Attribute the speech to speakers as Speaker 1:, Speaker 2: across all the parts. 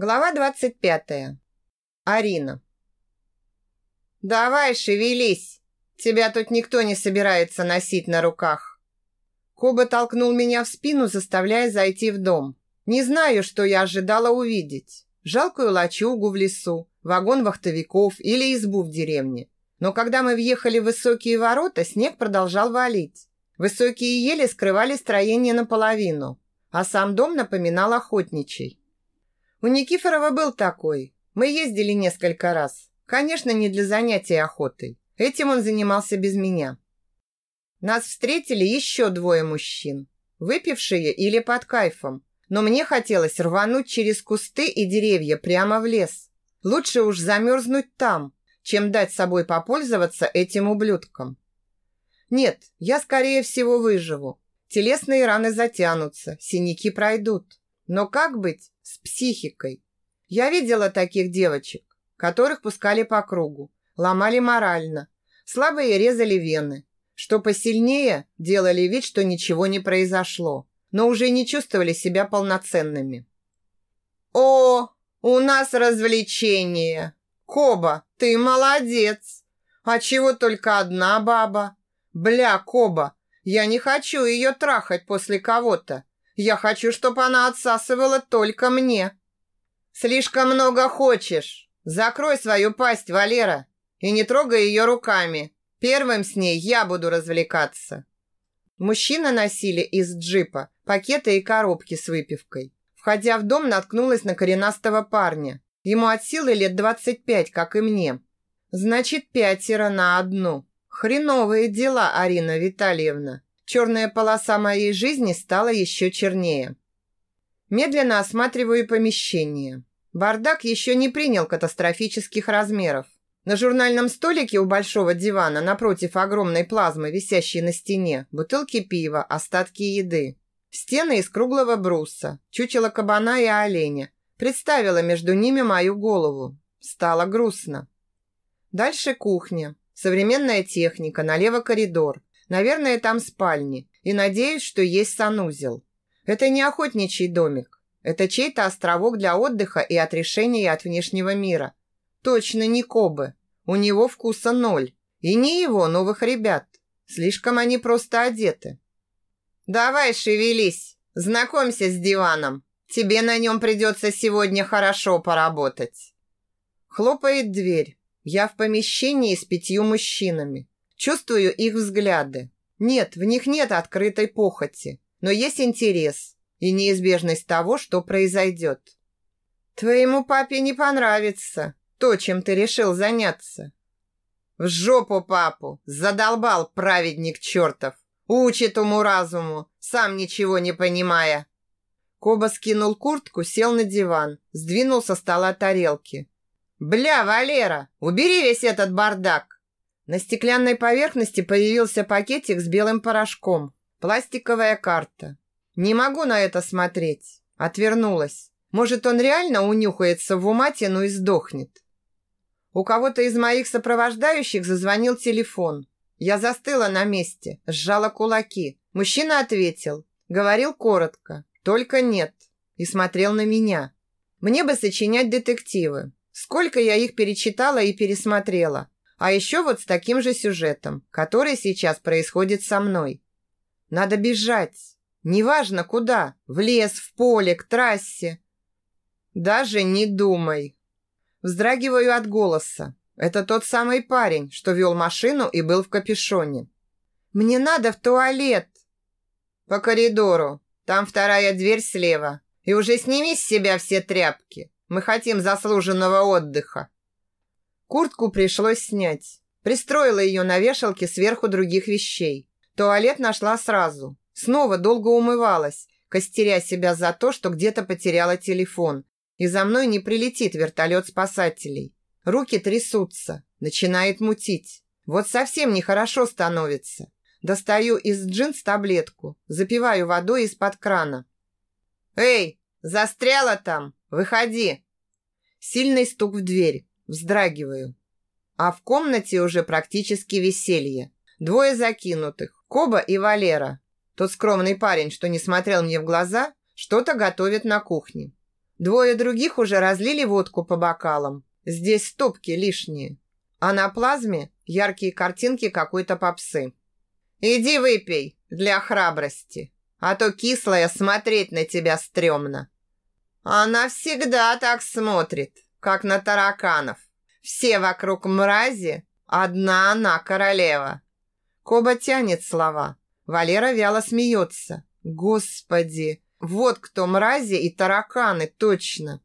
Speaker 1: Глава 25. Арина. «Давай, шевелись! Тебя тут никто не собирается носить на руках!» Коба толкнул меня в спину, заставляя зайти в дом. Не знаю, что я ожидала увидеть. Жалкую лачугу в лесу, вагон вахтовиков или избу в деревне. Но когда мы въехали в высокие ворота, снег продолжал валить. Высокие ели скрывали строение наполовину, а сам дом напоминал охотничий. У Никифорова был такой. Мы ездили несколько раз. Конечно, не для занятий охотой. Этим он занимался без меня. Нас встретили еще двое мужчин. Выпившие или под кайфом. Но мне хотелось рвануть через кусты и деревья прямо в лес. Лучше уж замерзнуть там, чем дать собой попользоваться этим ублюдком. Нет, я скорее всего выживу. Телесные раны затянутся, синяки пройдут. Но как быть с психикой? Я видела таких девочек, которых пускали по кругу, ломали морально, слабые резали вены, что посильнее делали вид, что ничего не произошло, но уже не чувствовали себя полноценными. «О, у нас развлечение! Коба, ты молодец! А чего только одна баба? Бля, Коба, я не хочу ее трахать после кого-то. Я хочу, чтобы она отсасывала только мне. Слишком много хочешь. Закрой свою пасть, Валера, и не трогай ее руками. Первым с ней я буду развлекаться. Мужчины носили из джипа пакеты и коробки с выпивкой. Входя в дом, наткнулась на коренастого парня. Ему от силы лет 25, как и мне. Значит, пятеро на одну. Хреновые дела, Арина Витальевна черная полоса моей жизни стала еще чернее. Медленно осматриваю помещение. Бардак еще не принял катастрофических размеров. На журнальном столике у большого дивана напротив огромной плазмы, висящей на стене, бутылки пива, остатки еды. Стены из круглого бруса, чучело кабана и оленя. Представила между ними мою голову. Стало грустно. Дальше кухня. Современная техника, налево коридор. Наверное, там спальни. И надеюсь, что есть санузел. Это не охотничий домик. Это чей-то островок для отдыха и отрешения от внешнего мира. Точно не Кобы. У него вкуса ноль. И не его новых ребят. Слишком они просто одеты. «Давай шевелись. Знакомься с диваном. Тебе на нем придется сегодня хорошо поработать». Хлопает дверь. Я в помещении с пятью мужчинами. Чувствую их взгляды. Нет, в них нет открытой похоти, но есть интерес и неизбежность того, что произойдет. Твоему папе не понравится то, чем ты решил заняться. В жопу папу! Задолбал праведник чертов! Учит уму-разуму, сам ничего не понимая. Коба скинул куртку, сел на диван, сдвинул со стола тарелки. «Бля, Валера, убери весь этот бардак!» На стеклянной поверхности появился пакетик с белым порошком. Пластиковая карта. Не могу на это смотреть. Отвернулась. Может, он реально унюхается в уматину и сдохнет. У кого-то из моих сопровождающих зазвонил телефон. Я застыла на месте, сжала кулаки. Мужчина ответил. Говорил коротко. Только нет. И смотрел на меня. Мне бы сочинять детективы. Сколько я их перечитала и пересмотрела. А еще вот с таким же сюжетом, который сейчас происходит со мной. Надо бежать. Неважно куда. В лес, в поле, к трассе. Даже не думай. Вздрагиваю от голоса. Это тот самый парень, что вел машину и был в капюшоне. Мне надо в туалет. По коридору. Там вторая дверь слева. И уже сними с себя все тряпки. Мы хотим заслуженного отдыха. Куртку пришлось снять. Пристроила ее на вешалке сверху других вещей. Туалет нашла сразу. Снова долго умывалась, костеря себя за то, что где-то потеряла телефон. И за мной не прилетит вертолет спасателей. Руки трясутся, начинает мутить. Вот совсем нехорошо становится. Достаю из джинс таблетку, запиваю водой из-под крана. «Эй, застряла там? Выходи!» Сильный стук в дверь. Вздрагиваю. А в комнате уже практически веселье. Двое закинутых. Коба и Валера. Тот скромный парень, что не смотрел мне в глаза, что-то готовит на кухне. Двое других уже разлили водку по бокалам. Здесь стопки лишние. А на плазме яркие картинки какой-то попсы. «Иди выпей для храбрости, а то кислая смотреть на тебя стрёмно». Она всегда так смотрит, как на тараканов. Все вокруг мрази, одна она королева. Коба тянет слова. Валера вяло смеется. Господи, вот кто мрази и тараканы, точно.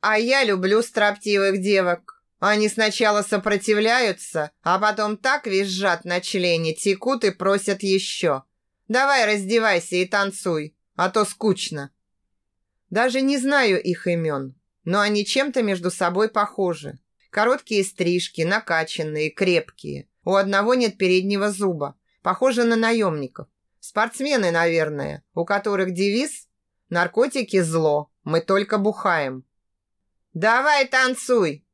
Speaker 1: А я люблю строптивых девок. Они сначала сопротивляются, а потом так визжат на члене, текут и просят еще. Давай раздевайся и танцуй, а то скучно. Даже не знаю их имен, но они чем-то между собой похожи. Короткие стрижки, накачанные, крепкие. У одного нет переднего зуба. Похоже на наемников. Спортсмены, наверное, у которых девиз «Наркотики – зло, мы только бухаем». «Давай танцуй!»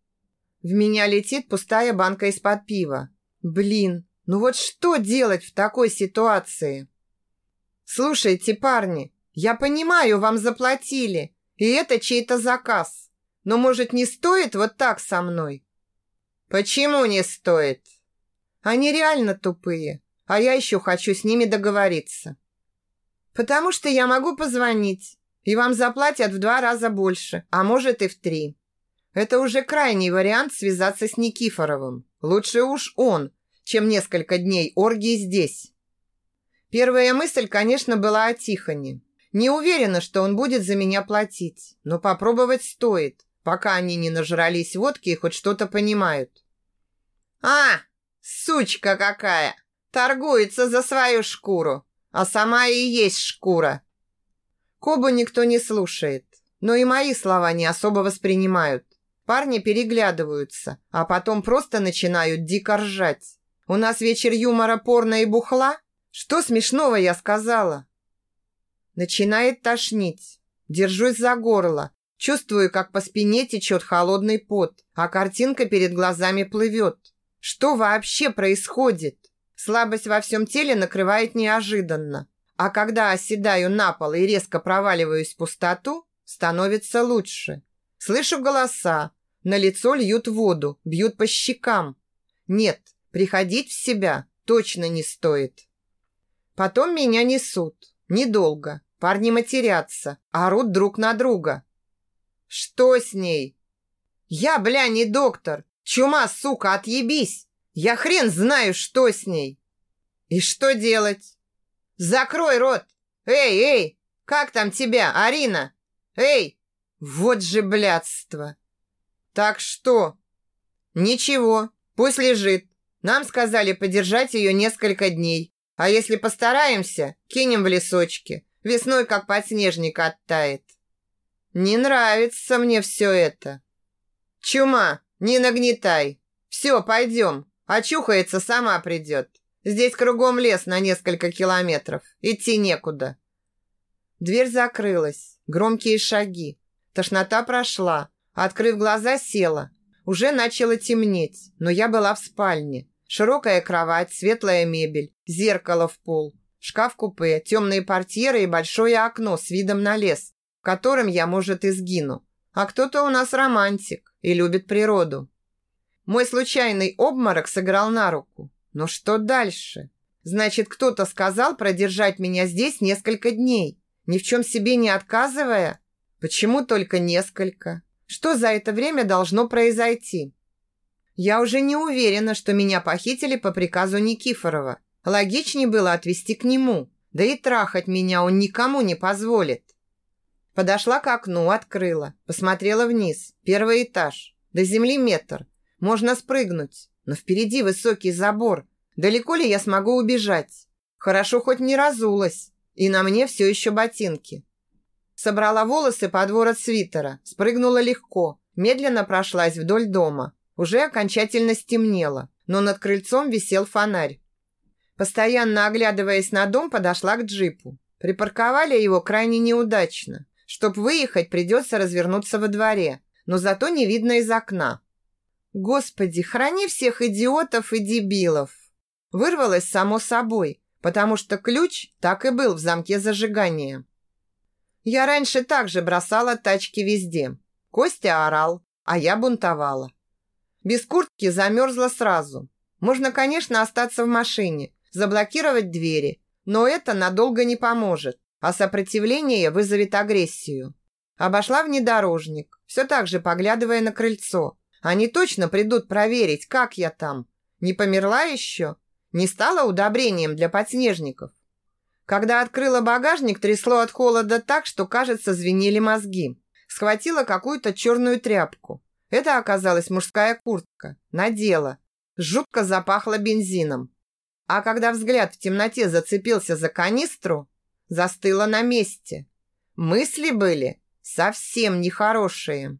Speaker 1: В меня летит пустая банка из-под пива. Блин, ну вот что делать в такой ситуации? Слушайте, парни, я понимаю, вам заплатили, и это чей-то заказ. Но, может, не стоит вот так со мной? Почему не стоит? Они реально тупые, а я еще хочу с ними договориться. Потому что я могу позвонить, и вам заплатят в два раза больше, а может и в три. Это уже крайний вариант связаться с Никифоровым. Лучше уж он, чем несколько дней оргии здесь. Первая мысль, конечно, была о Тихоне. Не уверена, что он будет за меня платить, но попробовать стоит, пока они не нажрались водки и хоть что-то понимают. «А, сучка какая! Торгуется за свою шкуру, а сама и есть шкура!» Кобу никто не слушает, но и мои слова не особо воспринимают. Парни переглядываются, а потом просто начинают дико ржать. У нас вечер юмора, порно и бухла? Что смешного я сказала? Начинает тошнить. Держусь за горло. Чувствую, как по спине течет холодный пот, а картинка перед глазами плывет. Что вообще происходит? Слабость во всем теле накрывает неожиданно. А когда оседаю на пол и резко проваливаюсь в пустоту, становится лучше. Слышу голоса, на лицо льют воду, бьют по щекам. Нет, приходить в себя точно не стоит. Потом меня несут. Недолго. Парни матерятся, орут друг на друга. Что с ней? Я, бля, не доктор. Чума, сука, отъебись. Я хрен знаю, что с ней. И что делать? Закрой рот. Эй, эй, как там тебя, Арина? Эй, вот же блядство. Так что? Ничего, пусть лежит. Нам сказали подержать ее несколько дней. А если постараемся, кинем в лесочки. Весной как подснежник оттает. Не нравится мне все это. Чума, не нагнетай. Все, пойдем. Очухается, сама придет. Здесь кругом лес на несколько километров. Идти некуда. Дверь закрылась. Громкие шаги. Тошнота прошла. Открыв глаза, села. Уже начало темнеть, но я была в спальне. Широкая кровать, светлая мебель, зеркало в пол, шкаф-купе, темные портьеры и большое окно с видом на лес, в котором я, может, и сгину. А кто-то у нас романтик и любит природу. Мой случайный обморок сыграл на руку. Но что дальше? Значит, кто-то сказал продержать меня здесь несколько дней, ни в чем себе не отказывая? Почему только несколько? Что за это время должно произойти? Я уже не уверена, что меня похитили по приказу Никифорова. Логичнее было отвезти к нему. Да и трахать меня он никому не позволит. Подошла к окну, открыла. Посмотрела вниз. Первый этаж. До земли метр. Можно спрыгнуть. Но впереди высокий забор. Далеко ли я смогу убежать? Хорошо хоть не разулась. И на мне все еще ботинки. Собрала волосы под ворот свитера, спрыгнула легко, медленно прошлась вдоль дома. Уже окончательно стемнело, но над крыльцом висел фонарь. Постоянно оглядываясь на дом, подошла к джипу. Припарковали его крайне неудачно. Чтоб выехать, придется развернуться во дворе, но зато не видно из окна. Господи, храни всех идиотов и дебилов. Вырвалось само собой, потому что ключ так и был в замке зажигания. Я раньше также бросала тачки везде. Костя орал, а я бунтовала. Без куртки замерзла сразу. Можно, конечно, остаться в машине, заблокировать двери, но это надолго не поможет, а сопротивление вызовет агрессию. Обошла внедорожник, все так же поглядывая на крыльцо. Они точно придут проверить, как я там. Не померла еще? Не стала удобрением для подснежников? Когда открыла багажник, трясло от холода так, что, кажется, звенели мозги. Схватила какую-то черную тряпку. Это оказалась мужская куртка. Надела. Жутко запахло бензином. А когда взгляд в темноте зацепился за канистру, застыла на месте. Мысли были совсем нехорошие.